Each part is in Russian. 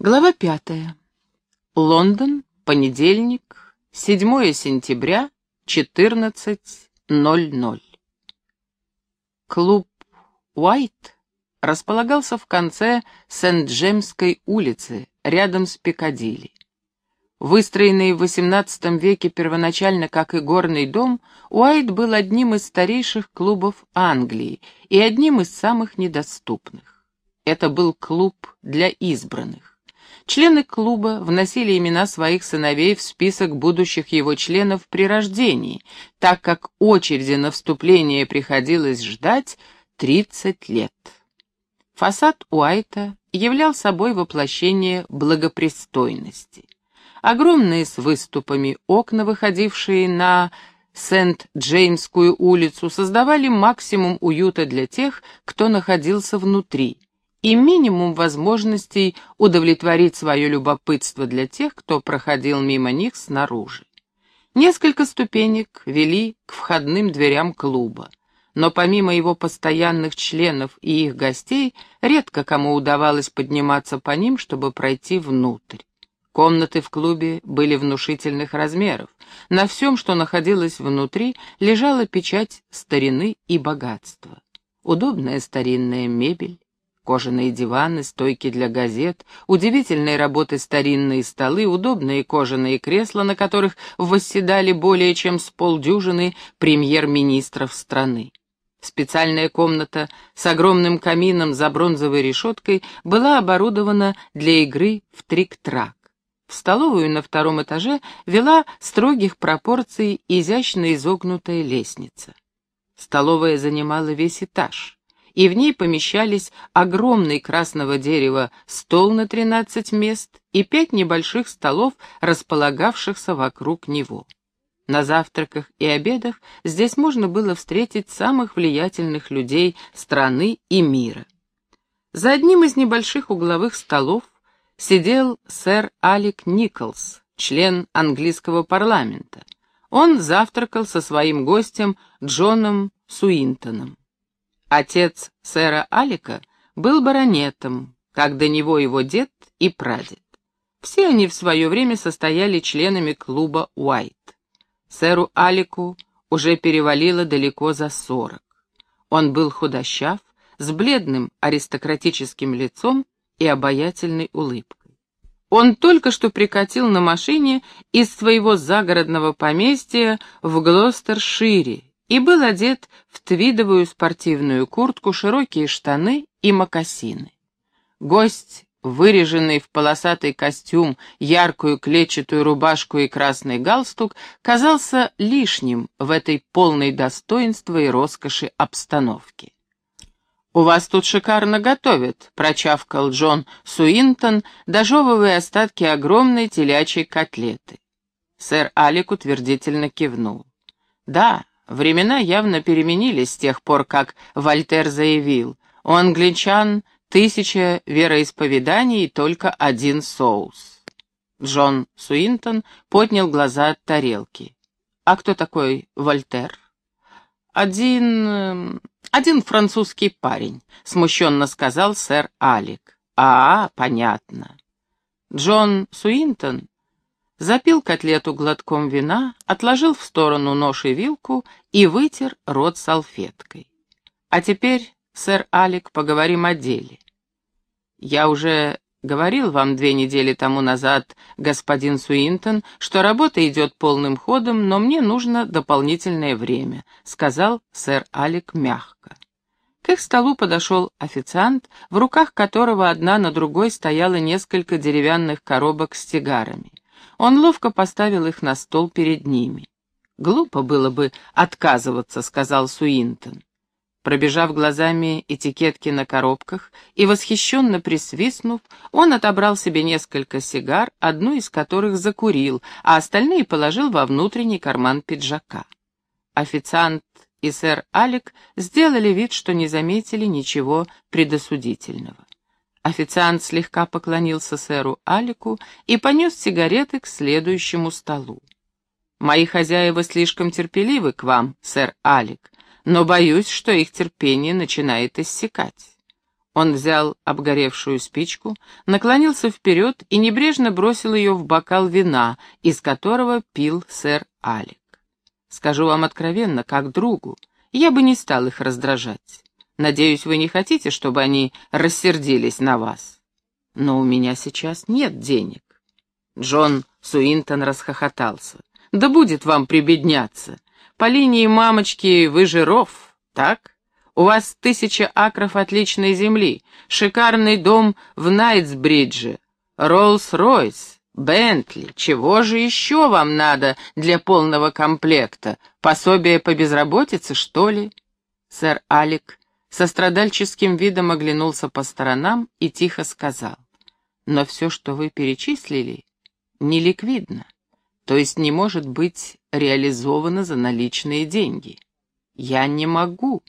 Глава пятая. Лондон, понедельник, 7 сентября, 14.00. Клуб «Уайт» располагался в конце Сент-Джемской улицы, рядом с Пикадилли. Выстроенный в XVIII веке первоначально как и горный дом, Уайт был одним из старейших клубов Англии и одним из самых недоступных. Это был клуб для избранных. Члены клуба вносили имена своих сыновей в список будущих его членов при рождении, так как очереди на вступление приходилось ждать 30 лет. Фасад Уайта являл собой воплощение благопристойности. Огромные с выступами окна, выходившие на Сент-Джеймскую улицу, создавали максимум уюта для тех, кто находился внутри, и минимум возможностей удовлетворить свое любопытство для тех, кто проходил мимо них снаружи. Несколько ступенек вели к входным дверям клуба, но помимо его постоянных членов и их гостей, редко кому удавалось подниматься по ним, чтобы пройти внутрь. Комнаты в клубе были внушительных размеров. На всем, что находилось внутри, лежала печать старины и богатства. Удобная старинная мебель, Кожаные диваны, стойки для газет, удивительной работы старинные столы, удобные кожаные кресла, на которых восседали более чем с полдюжины премьер-министров страны. Специальная комната с огромным камином за бронзовой решеткой была оборудована для игры в трик-трак. В столовую на втором этаже вела строгих пропорций изящно изогнутая лестница. Столовая занимала весь этаж и в ней помещались огромный красного дерева стол на 13 мест и пять небольших столов, располагавшихся вокруг него. На завтраках и обедах здесь можно было встретить самых влиятельных людей страны и мира. За одним из небольших угловых столов сидел сэр Алик Николс, член английского парламента. Он завтракал со своим гостем Джоном Суинтоном. Отец сэра Алика был баронетом, как до него его дед и прадед. Все они в свое время состояли членами клуба Уайт. Сэру Алику уже перевалило далеко за сорок. Он был худощав, с бледным аристократическим лицом и обаятельной улыбкой. Он только что прикатил на машине из своего загородного поместья в Глостершире и был одет в твидовую спортивную куртку, широкие штаны и мокасины. Гость, выреженный в полосатый костюм, яркую клетчатую рубашку и красный галстук, казался лишним в этой полной достоинства и роскоши обстановке. «У вас тут шикарно готовят», — прочавкал Джон Суинтон, дожевывая остатки огромной телячьей котлеты. Сэр Алик утвердительно кивнул. «Да, Времена явно переменились с тех пор, как Вольтер заявил, у англичан тысяча вероисповеданий и только один соус. Джон Суинтон поднял глаза от тарелки. «А кто такой Вольтер?» «Один... Эм, один французский парень», — смущенно сказал сэр Алик. «А, понятно». Джон Суинтон запил котлету глотком вина, отложил в сторону нож и вилку и вытер рот салфеткой. «А теперь, сэр Алик, поговорим о деле. Я уже говорил вам две недели тому назад, господин Суинтон, что работа идет полным ходом, но мне нужно дополнительное время», — сказал сэр Алик мягко. К их столу подошел официант, в руках которого одна на другой стояло несколько деревянных коробок с сигарами. Он ловко поставил их на стол перед ними. «Глупо было бы отказываться», — сказал Суинтон. Пробежав глазами этикетки на коробках и восхищенно присвистнув, он отобрал себе несколько сигар, одну из которых закурил, а остальные положил во внутренний карман пиджака. Официант и сэр Алек сделали вид, что не заметили ничего предосудительного. Официант слегка поклонился сэру Алику и понес сигареты к следующему столу. «Мои хозяева слишком терпеливы к вам, сэр Алик, но боюсь, что их терпение начинает иссякать». Он взял обгоревшую спичку, наклонился вперед и небрежно бросил ее в бокал вина, из которого пил сэр Алик. «Скажу вам откровенно, как другу, я бы не стал их раздражать. Надеюсь, вы не хотите, чтобы они рассердились на вас. Но у меня сейчас нет денег». Джон Суинтон расхохотался. «Да будет вам прибедняться. По линии мамочки вы жиров, так?» У вас тысяча акров отличной земли, шикарный дом в Найтсбридже, Роллс-Ройс, Бентли. Чего же еще вам надо для полного комплекта? Пособие по безработице, что ли?» Сэр Алик со страдальческим видом оглянулся по сторонам и тихо сказал. «Но все, что вы перечислили, не ликвидно, то есть не может быть реализовано за наличные деньги. Я не могу».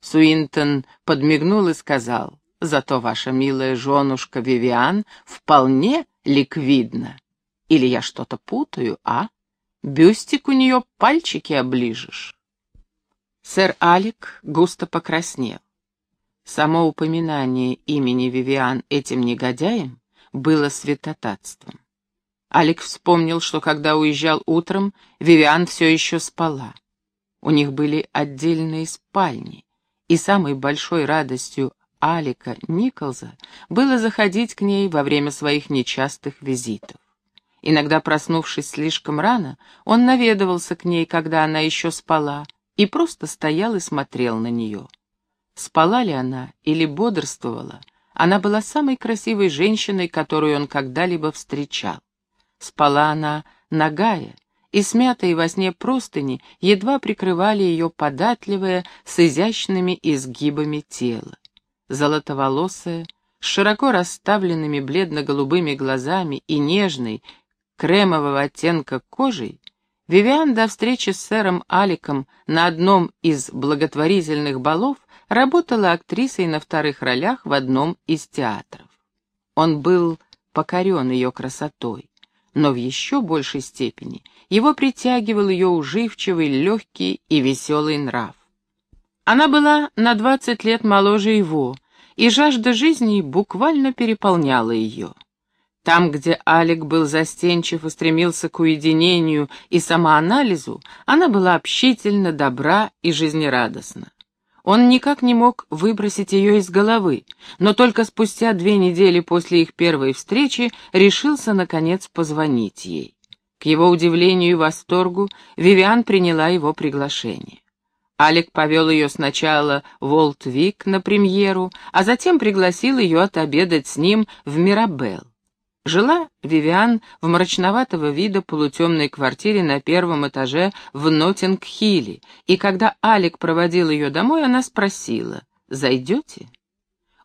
Суинтон подмигнул и сказал, «Зато ваша милая женушка Вивиан вполне ликвидна. Или я что-то путаю, а? Бюстик у нее пальчики оближешь». Сэр Алик густо покраснел. Само упоминание имени Вивиан этим негодяем было святотатством. Алик вспомнил, что когда уезжал утром, Вивиан все еще спала. У них были отдельные спальни и самой большой радостью Алика Николза было заходить к ней во время своих нечастых визитов. Иногда, проснувшись слишком рано, он наведывался к ней, когда она еще спала, и просто стоял и смотрел на нее. Спала ли она или бодрствовала, она была самой красивой женщиной, которую он когда-либо встречал. Спала она нагая, и смятые во сне простыни едва прикрывали ее податливое с изящными изгибами тело. Золотоволосая, с широко расставленными бледно-голубыми глазами и нежной, кремового оттенка кожей, Вивиан до встречи с сэром Аликом на одном из благотворительных балов работала актрисой на вторых ролях в одном из театров. Он был покорен ее красотой, но в еще большей степени его притягивал ее уживчивый, легкий и веселый нрав. Она была на двадцать лет моложе его, и жажда жизни буквально переполняла ее. Там, где Алик был застенчив и стремился к уединению и самоанализу, она была общительна, добра и жизнерадостна. Он никак не мог выбросить ее из головы, но только спустя две недели после их первой встречи решился, наконец, позвонить ей. К его удивлению и восторгу Вивиан приняла его приглашение. Алик повел ее сначала в Олдвик на премьеру, а затем пригласил ее отобедать с ним в Мирабелл. Жила Вивиан в мрачноватого вида полутемной квартире на первом этаже в Нотинг-Хилле, и когда Алик проводил ее домой, она спросила, «Зайдете?»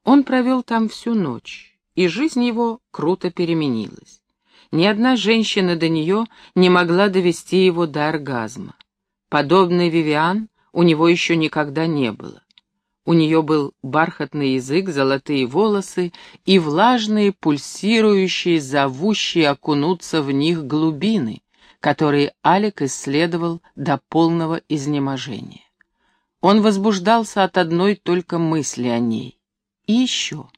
Он провел там всю ночь, и жизнь его круто переменилась. Ни одна женщина до нее не могла довести его до оргазма. Подобной Вивиан у него еще никогда не было. У нее был бархатный язык, золотые волосы и влажные, пульсирующие, зовущие окунуться в них глубины, которые Алик исследовал до полного изнеможения. Он возбуждался от одной только мысли о ней. И еще.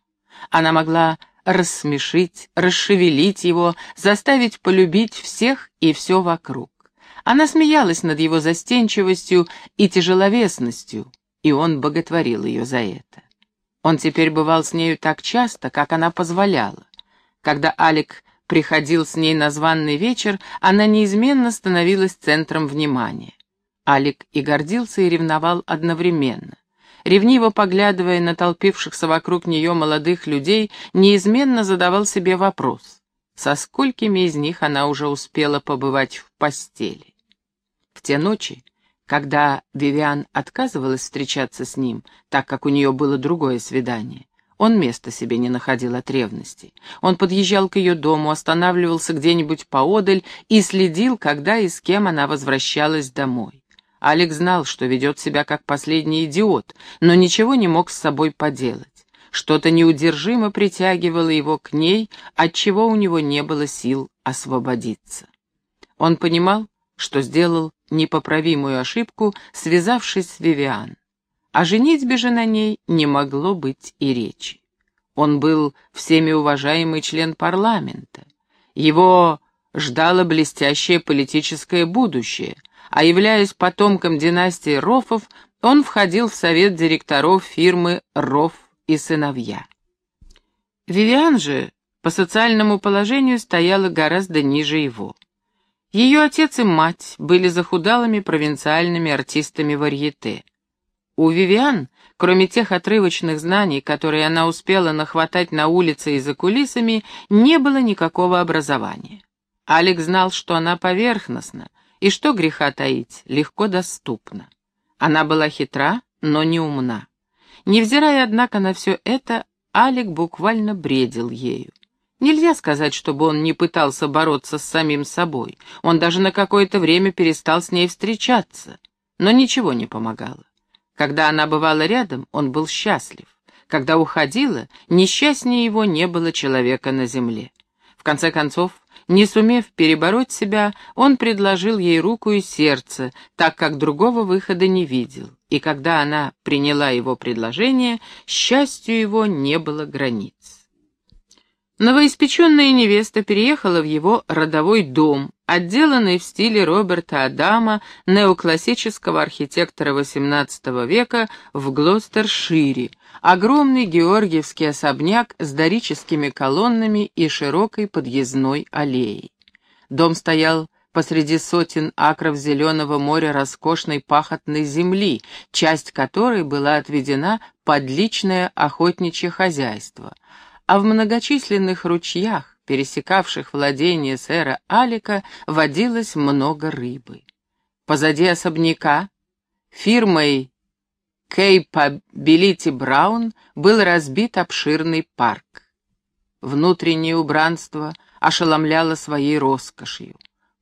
Она могла рассмешить, расшевелить его, заставить полюбить всех и все вокруг. Она смеялась над его застенчивостью и тяжеловесностью, и он боготворил ее за это. Он теперь бывал с нею так часто, как она позволяла. Когда Алик приходил с ней на званный вечер, она неизменно становилась центром внимания. Алик и гордился, и ревновал одновременно ревниво поглядывая на толпившихся вокруг нее молодых людей, неизменно задавал себе вопрос, со сколькими из них она уже успела побывать в постели. В те ночи, когда Вивиан отказывалась встречаться с ним, так как у нее было другое свидание, он места себе не находил от ревности. Он подъезжал к ее дому, останавливался где-нибудь поодаль и следил, когда и с кем она возвращалась домой. Алекс знал, что ведет себя как последний идиот, но ничего не мог с собой поделать. Что-то неудержимо притягивало его к ней, от чего у него не было сил освободиться. Он понимал, что сделал непоправимую ошибку, связавшись с Вивиан. О женитьбе же на ней не могло быть и речи. Он был всеми уважаемый член парламента. Его ждало блестящее политическое будущее, а являясь потомком династии Рофов, он входил в совет директоров фирмы «Роф и сыновья». Вивиан же по социальному положению стояла гораздо ниже его. Ее отец и мать были захудалыми провинциальными артистами варьете. У Вивиан, кроме тех отрывочных знаний, которые она успела нахватать на улице и за кулисами, не было никакого образования. Алекс знал, что она поверхностна, и что греха таить, легко доступна. Она была хитра, но не умна. Невзирая, однако, на все это, Алик буквально бредил ею. Нельзя сказать, чтобы он не пытался бороться с самим собой. Он даже на какое-то время перестал с ней встречаться. Но ничего не помогало. Когда она бывала рядом, он был счастлив. Когда уходила, несчастнее его не было человека на земле. В конце концов, не сумев перебороть себя, он предложил ей руку и сердце, так как другого выхода не видел. И когда она приняла его предложение, счастью его не было границ. Новоиспеченная невеста переехала в его родовой дом, отделанный в стиле Роберта Адама, неоклассического архитектора XVIII века в Глостершире, огромный георгиевский особняк с дорическими колоннами и широкой подъездной аллеей. Дом стоял посреди сотен акров зеленого моря роскошной пахотной земли, часть которой была отведена под личное охотничье хозяйство, а в многочисленных ручьях, пересекавших владение сэра Алика, водилось много рыбы. Позади особняка фирмой Кейпабилити Браун был разбит обширный парк. Внутреннее убранство ошеломляло своей роскошью.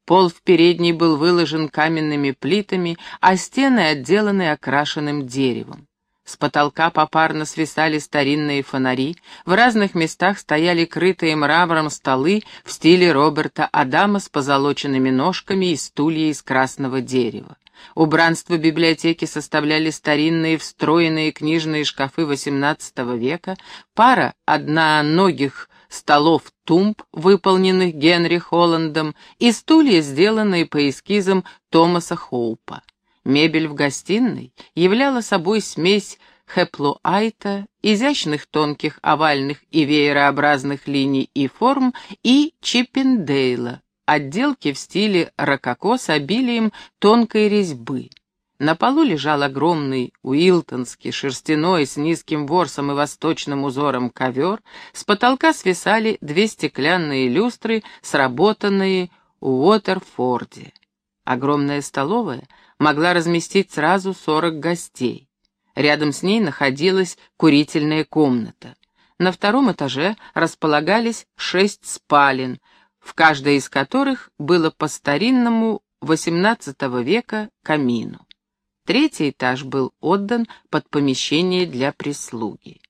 Пол в передней был выложен каменными плитами, а стены отделаны окрашенным деревом. С потолка попарно свисали старинные фонари, в разных местах стояли крытые мрамором столы в стиле Роберта Адама с позолоченными ножками и стулья из красного дерева. Убранство библиотеки составляли старинные встроенные книжные шкафы XVIII века, пара одноногих столов тумб, выполненных Генри Холландом, и стулья, сделанные по эскизам Томаса Хоупа. Мебель в гостиной являла собой смесь хеплуайта, изящных тонких овальных и веерообразных линий и форм и чиппендейла, отделки в стиле рококо с обилием тонкой резьбы. На полу лежал огромный уилтонский шерстяной с низким ворсом и восточным узором ковер, с потолка свисали две стеклянные люстры, сработанные у Уотерфорде. Огромная столовая — могла разместить сразу сорок гостей. Рядом с ней находилась курительная комната. На втором этаже располагались шесть спален, в каждой из которых было по старинному XVIII века камину. Третий этаж был отдан под помещение для прислуги.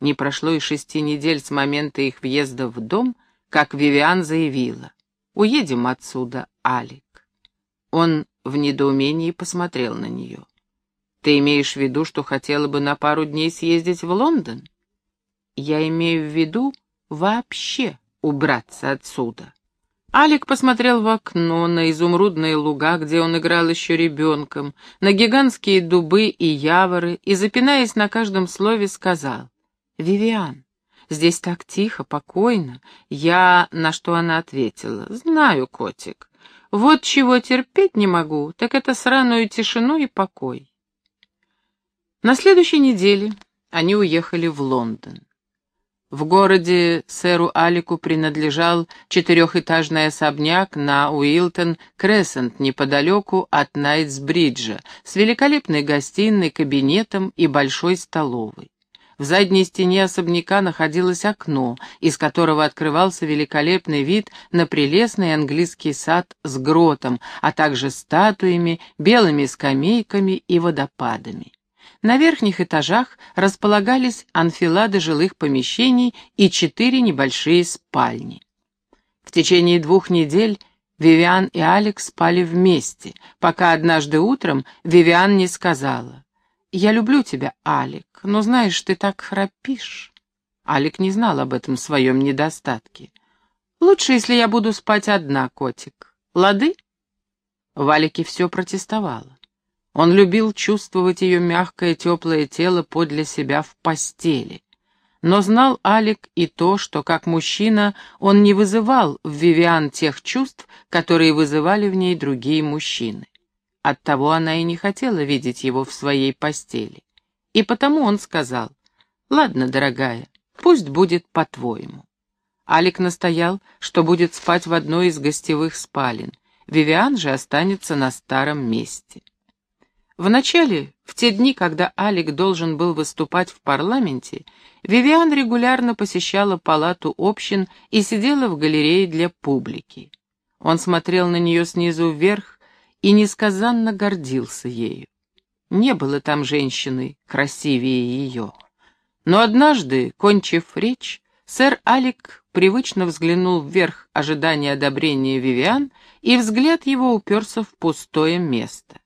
Не прошло и шести недель с момента их въезда в дом, как Вивиан заявила. «Уедем отсюда, Алик». Он в недоумении посмотрел на нее. «Ты имеешь в виду, что хотела бы на пару дней съездить в Лондон?» «Я имею в виду вообще убраться отсюда». Алик посмотрел в окно на изумрудные луга, где он играл еще ребенком, на гигантские дубы и яворы, и, запинаясь на каждом слове, сказал, «Вивиан, здесь так тихо, покойно». Я, на что она ответила, «Знаю, котик, вот чего терпеть не могу, так это сраную тишину и покой. На следующей неделе они уехали в Лондон. В городе сэру Алику принадлежал четырехэтажный особняк на Уилтон-Крессент неподалеку от Найтсбриджа с великолепной гостиной, кабинетом и большой столовой. В задней стене особняка находилось окно, из которого открывался великолепный вид на прелестный английский сад с гротом, а также статуями, белыми скамейками и водопадами. На верхних этажах располагались анфилады жилых помещений и четыре небольшие спальни. В течение двух недель Вивиан и Алекс спали вместе, пока однажды утром Вивиан не сказала «Я люблю тебя, Алик, но знаешь, ты так храпишь». Алик не знал об этом своем недостатке. «Лучше, если я буду спать одна, котик. Лады?» В Алике все протестовало. Он любил чувствовать ее мягкое теплое тело подле себя в постели. Но знал Алик и то, что как мужчина он не вызывал в Вивиан тех чувств, которые вызывали в ней другие мужчины. Оттого она и не хотела видеть его в своей постели. И потому он сказал, «Ладно, дорогая, пусть будет по-твоему». Алик настоял, что будет спать в одной из гостевых спален. Вивиан же останется на старом месте. Вначале, в те дни, когда Алик должен был выступать в парламенте, Вивиан регулярно посещала палату общин и сидела в галерее для публики. Он смотрел на нее снизу вверх и несказанно гордился ею. Не было там женщины красивее ее. Но однажды, кончив речь, сэр Алик привычно взглянул вверх, ожидая одобрения Вивиан, и взгляд его уперся в пустое место.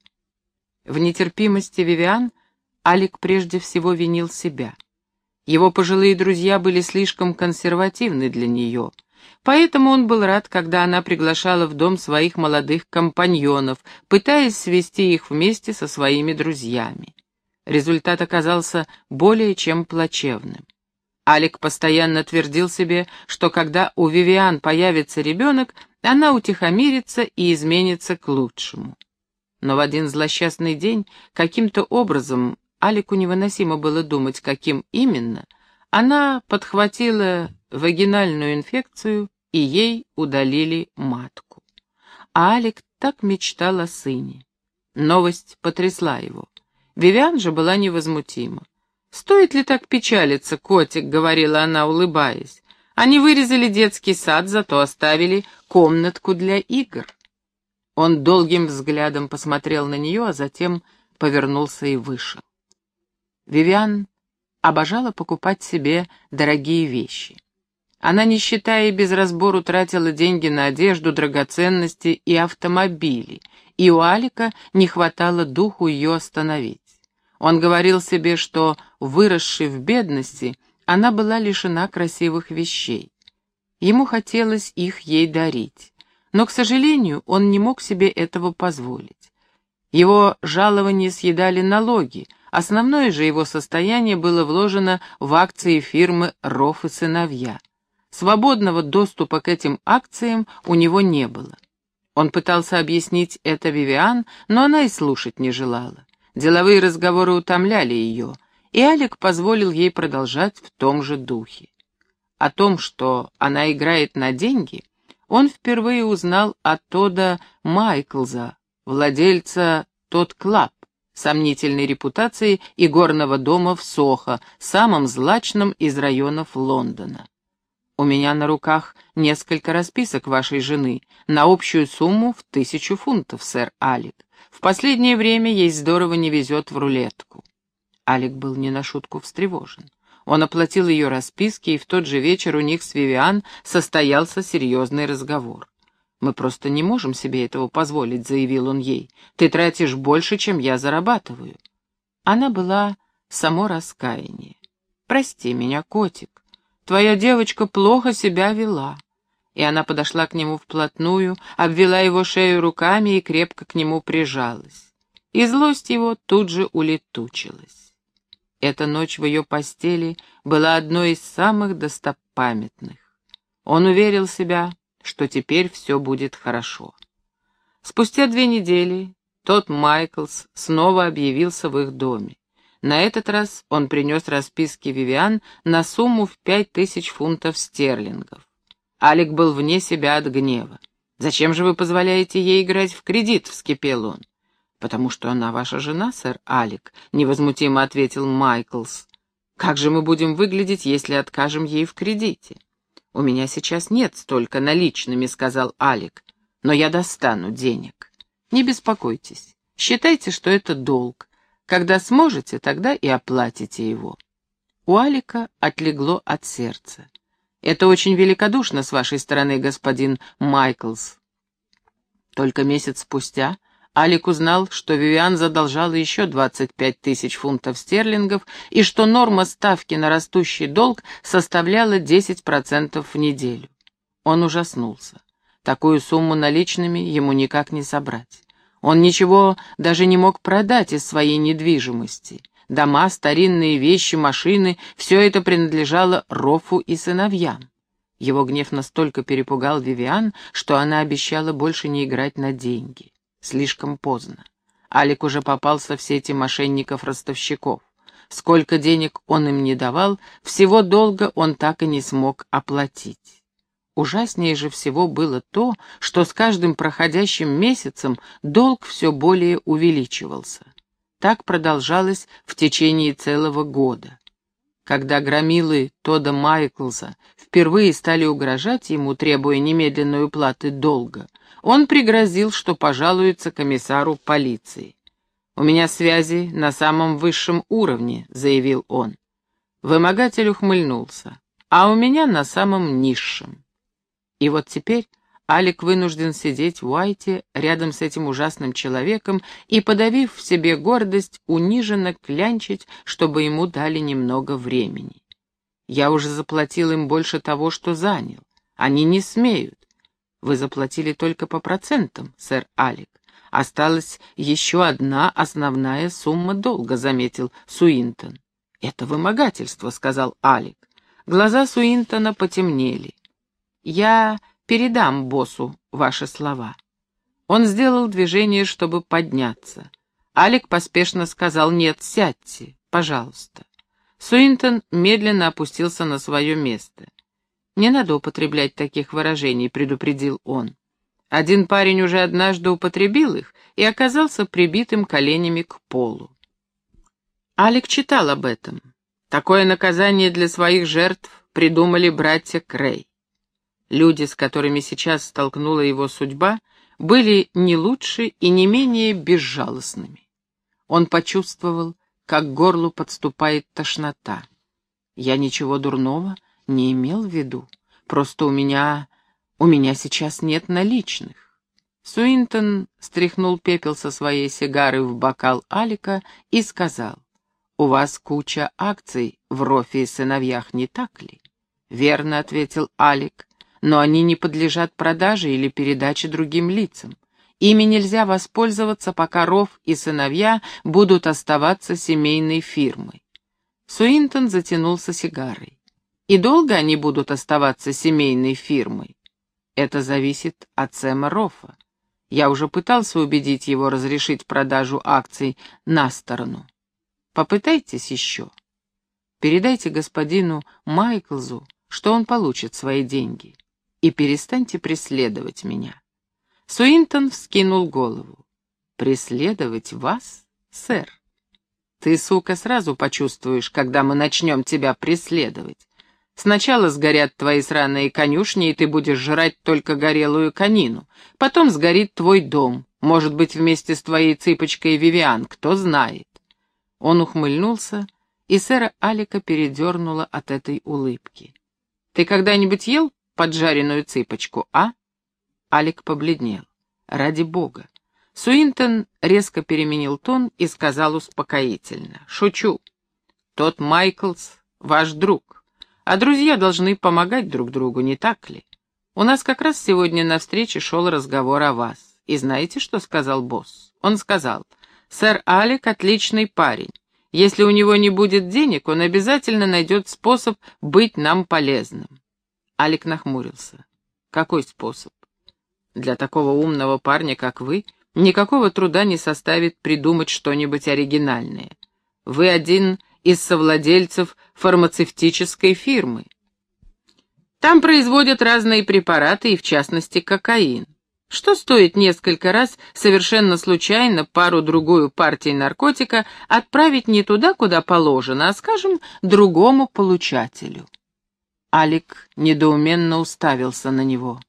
В нетерпимости Вивиан Алик прежде всего винил себя. Его пожилые друзья были слишком консервативны для нее, поэтому он был рад, когда она приглашала в дом своих молодых компаньонов, пытаясь свести их вместе со своими друзьями. Результат оказался более чем плачевным. Алик постоянно твердил себе, что когда у Вивиан появится ребенок, она утихомирится и изменится к лучшему. Но в один злосчастный день каким-то образом, Алику невыносимо было думать, каким именно, она подхватила вагинальную инфекцию, и ей удалили матку. А Алик так мечтал о сыне. Новость потрясла его. Вивиан же была невозмутима. «Стоит ли так печалиться, котик?» — говорила она, улыбаясь. «Они вырезали детский сад, зато оставили комнатку для игр». Он долгим взглядом посмотрел на нее, а затем повернулся и вышел. Вивиан обожала покупать себе дорогие вещи. Она, не считая и без разбору, тратила деньги на одежду, драгоценности и автомобили, и у Алика не хватало духу ее остановить. Он говорил себе, что, выросшей в бедности, она была лишена красивых вещей. Ему хотелось их ей дарить. Но, к сожалению, он не мог себе этого позволить. Его жалования съедали налоги, основное же его состояние было вложено в акции фирмы «Ров и сыновья». Свободного доступа к этим акциям у него не было. Он пытался объяснить это Вивиан, но она и слушать не желала. Деловые разговоры утомляли ее, и Алик позволил ей продолжать в том же духе. О том, что она играет на деньги, он впервые узнал от Тода Майклза, владельца Tod Club, сомнительной репутации и горного дома в Сохо, самом злачном из районов Лондона. «У меня на руках несколько расписок вашей жены на общую сумму в тысячу фунтов, сэр Алик. В последнее время ей здорово не везет в рулетку. Алик был не на шутку встревожен. Он оплатил ее расписки, и в тот же вечер у них с Вивиан состоялся серьезный разговор. «Мы просто не можем себе этого позволить», — заявил он ей. «Ты тратишь больше, чем я зарабатываю». Она была само раскаяние. «Прости меня, котик. Твоя девочка плохо себя вела и она подошла к нему вплотную, обвела его шею руками и крепко к нему прижалась. И злость его тут же улетучилась. Эта ночь в ее постели была одной из самых достопамятных. Он уверил себя, что теперь все будет хорошо. Спустя две недели тот Майклс снова объявился в их доме. На этот раз он принес расписки Вивиан на сумму в пять тысяч фунтов стерлингов. Алик был вне себя от гнева. «Зачем же вы позволяете ей играть в кредит?» — вскипел он. «Потому что она ваша жена, сэр Алик», — невозмутимо ответил Майклс. «Как же мы будем выглядеть, если откажем ей в кредите?» «У меня сейчас нет столько наличными», — сказал Алик, — «но я достану денег. Не беспокойтесь, считайте, что это долг. Когда сможете, тогда и оплатите его». У Алика отлегло от сердца. Это очень великодушно с вашей стороны, господин Майклс. Только месяц спустя Алик узнал, что Вивиан задолжала еще 25 тысяч фунтов стерлингов и что норма ставки на растущий долг составляла 10% в неделю. Он ужаснулся. Такую сумму наличными ему никак не собрать. Он ничего даже не мог продать из своей недвижимости. Дома, старинные вещи, машины — все это принадлежало Рофу и сыновьям. Его гнев настолько перепугал Вивиан, что она обещала больше не играть на деньги. Слишком поздно. Алик уже попался в сети мошенников-ростовщиков. Сколько денег он им не давал, всего долга он так и не смог оплатить. Ужаснее же всего было то, что с каждым проходящим месяцем долг все более увеличивался. Так продолжалось в течение целого года. Когда громилы Тода Майклза впервые стали угрожать ему, требуя немедленной уплаты долга, он пригрозил, что пожалуется комиссару полиции. «У меня связи на самом высшем уровне», — заявил он. Вымогатель ухмыльнулся. «А у меня на самом низшем». И вот теперь Алик вынужден сидеть в Уайте рядом с этим ужасным человеком и, подавив в себе гордость, униженно клянчить, чтобы ему дали немного времени. Я уже заплатил им больше того, что занял. Они не смеют. Вы заплатили только по процентам, сэр Алик. Осталась еще одна основная сумма долга, заметил Суинтон. Это вымогательство, сказал Алик. Глаза Суинтона потемнели. Я передам боссу ваши слова. Он сделал движение, чтобы подняться. Алик поспешно сказал «Нет, сядьте, пожалуйста». Суинтон медленно опустился на свое место. «Не надо употреблять таких выражений», — предупредил он. Один парень уже однажды употребил их и оказался прибитым коленями к полу. Алик читал об этом. Такое наказание для своих жертв придумали братья Крей. Люди, с которыми сейчас столкнула его судьба, были не лучше и не менее безжалостными. Он почувствовал, как к горлу подступает тошнота. Я ничего дурного не имел в виду. Просто у меня... у меня сейчас нет наличных. Суинтон стряхнул пепел со своей сигары в бокал Алика и сказал, «У вас куча акций в Рофе и сыновьях, не так ли?» «Верно», — ответил Алик, «но они не подлежат продаже или передаче другим лицам. Ими нельзя воспользоваться, пока Ров и сыновья будут оставаться семейной фирмой». Суинтон затянулся сигарой. И долго они будут оставаться семейной фирмой? Это зависит от Сэма Роффа. Я уже пытался убедить его разрешить продажу акций на сторону. Попытайтесь еще. Передайте господину Майклзу, что он получит свои деньги. И перестаньте преследовать меня. Суинтон вскинул голову. «Преследовать вас, сэр? Ты, сука, сразу почувствуешь, когда мы начнем тебя преследовать. Сначала сгорят твои сраные конюшни, и ты будешь жрать только горелую конину. Потом сгорит твой дом, может быть, вместе с твоей цыпочкой Вивиан, кто знает. Он ухмыльнулся, и сэра Алика передернула от этой улыбки. «Ты когда-нибудь ел поджаренную цыпочку, а?» Алик побледнел. «Ради бога!» Суинтон резко переменил тон и сказал успокоительно. «Шучу. Тот Майклс — ваш друг. А друзья должны помогать друг другу, не так ли? У нас как раз сегодня на встрече шел разговор о вас. И знаете, что сказал босс? Он сказал, «Сэр Алек отличный парень. Если у него не будет денег, он обязательно найдет способ быть нам полезным». Алик нахмурился. «Какой способ? Для такого умного парня, как вы, никакого труда не составит придумать что-нибудь оригинальное. Вы один из совладельцев фармацевтической фирмы. Там производят разные препараты, и в частности кокаин. Что стоит несколько раз совершенно случайно пару-другую партий наркотика отправить не туда, куда положено, а, скажем, другому получателю? Алик недоуменно уставился на него.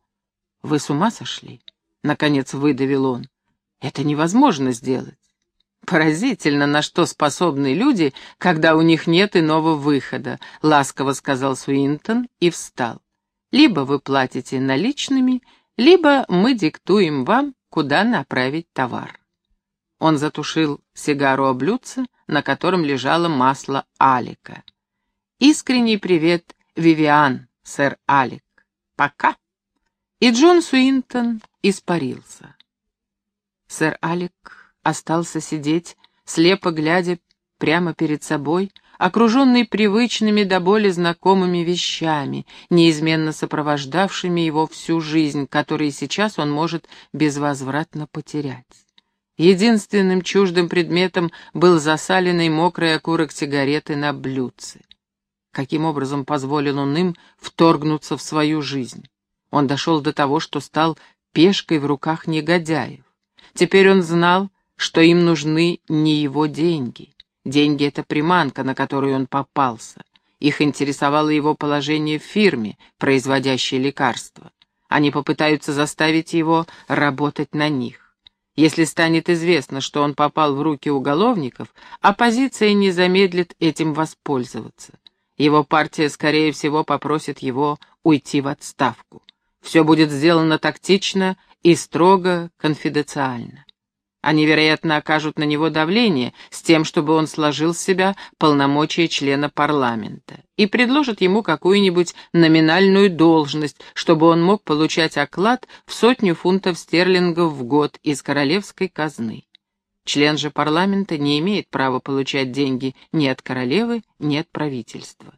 «Вы с ума сошли?» — наконец выдавил он. «Это невозможно сделать. «Поразительно, на что способны люди, когда у них нет иного выхода», — ласково сказал Суинтон и встал. «Либо вы платите наличными, либо мы диктуем вам, куда направить товар». Он затушил сигару о блюдце, на котором лежало масло Алика. «Искренний привет, Вивиан, сэр Алик. Пока!» И Джон Суинтон испарился. Сэр Алик остался сидеть, слепо глядя прямо перед собой, окруженный привычными до боли знакомыми вещами, неизменно сопровождавшими его всю жизнь, которые сейчас он может безвозвратно потерять. Единственным чуждым предметом был засаленный мокрый окурок сигареты на блюдце. Каким образом позволил он им вторгнуться в свою жизнь? Он дошел до того, что стал пешкой в руках негодяев. Теперь он знал, что им нужны не его деньги. Деньги — это приманка, на которую он попался. Их интересовало его положение в фирме, производящей лекарства. Они попытаются заставить его работать на них. Если станет известно, что он попал в руки уголовников, оппозиция не замедлит этим воспользоваться. Его партия, скорее всего, попросит его уйти в отставку. Все будет сделано тактично и строго конфиденциально. Они, вероятно, окажут на него давление с тем, чтобы он сложил с себя полномочия члена парламента и предложат ему какую-нибудь номинальную должность, чтобы он мог получать оклад в сотню фунтов стерлингов в год из королевской казны. Член же парламента не имеет права получать деньги ни от королевы, ни от правительства.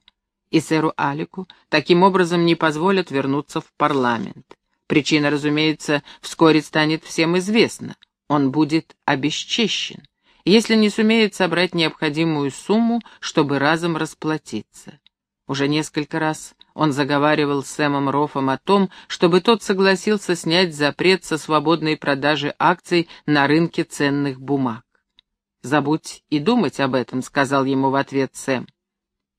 И сэру Алику таким образом не позволят вернуться в парламент. Причина, разумеется, вскоре станет всем известна он будет обесчещен, если не сумеет собрать необходимую сумму, чтобы разом расплатиться. Уже несколько раз он заговаривал с Сэмом Рофом о том, чтобы тот согласился снять запрет со свободной продажи акций на рынке ценных бумаг. «Забудь и думать об этом», — сказал ему в ответ Сэм.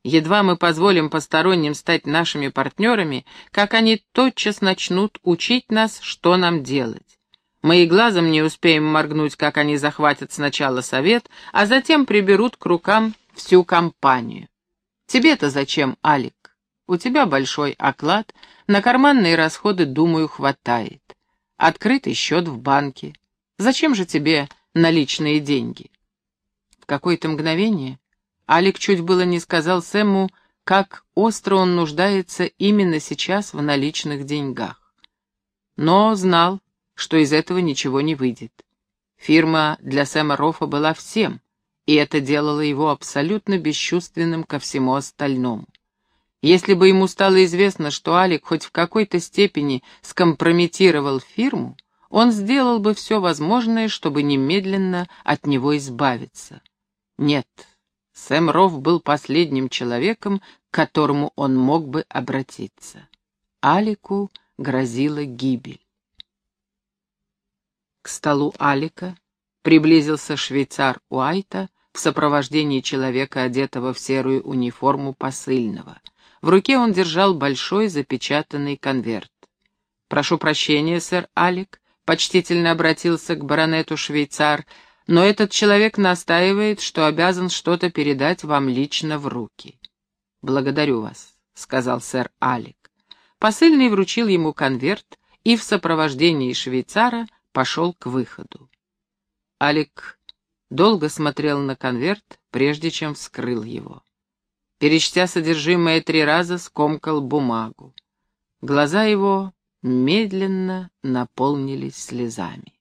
«Едва мы позволим посторонним стать нашими партнерами, как они тотчас начнут учить нас, что нам делать. Мы и глазом не успеем моргнуть, как они захватят сначала совет, а затем приберут к рукам всю компанию. Тебе-то зачем, Алик? У тебя большой оклад, на карманные расходы, думаю, хватает. Открытый счет в банке. Зачем же тебе наличные деньги? В какое-то мгновение Алик чуть было не сказал Сэму, как остро он нуждается именно сейчас в наличных деньгах. Но знал, что из этого ничего не выйдет. Фирма для Сэма Рофа была всем, и это делало его абсолютно бесчувственным ко всему остальному. Если бы ему стало известно, что Алик хоть в какой-то степени скомпрометировал фирму, он сделал бы все возможное, чтобы немедленно от него избавиться. Нет, Сэм Рофф был последним человеком, к которому он мог бы обратиться. Алику грозила гибель. К столу Алика приблизился швейцар Уайта в сопровождении человека, одетого в серую униформу посыльного. В руке он держал большой запечатанный конверт. «Прошу прощения, сэр Алик», — почтительно обратился к баронету швейцар, «но этот человек настаивает, что обязан что-то передать вам лично в руки». «Благодарю вас», — сказал сэр Алик. Посыльный вручил ему конверт и в сопровождении швейцара — пошел к выходу. Алик долго смотрел на конверт, прежде чем вскрыл его. Перечтя содержимое три раза, скомкал бумагу. Глаза его медленно наполнились слезами.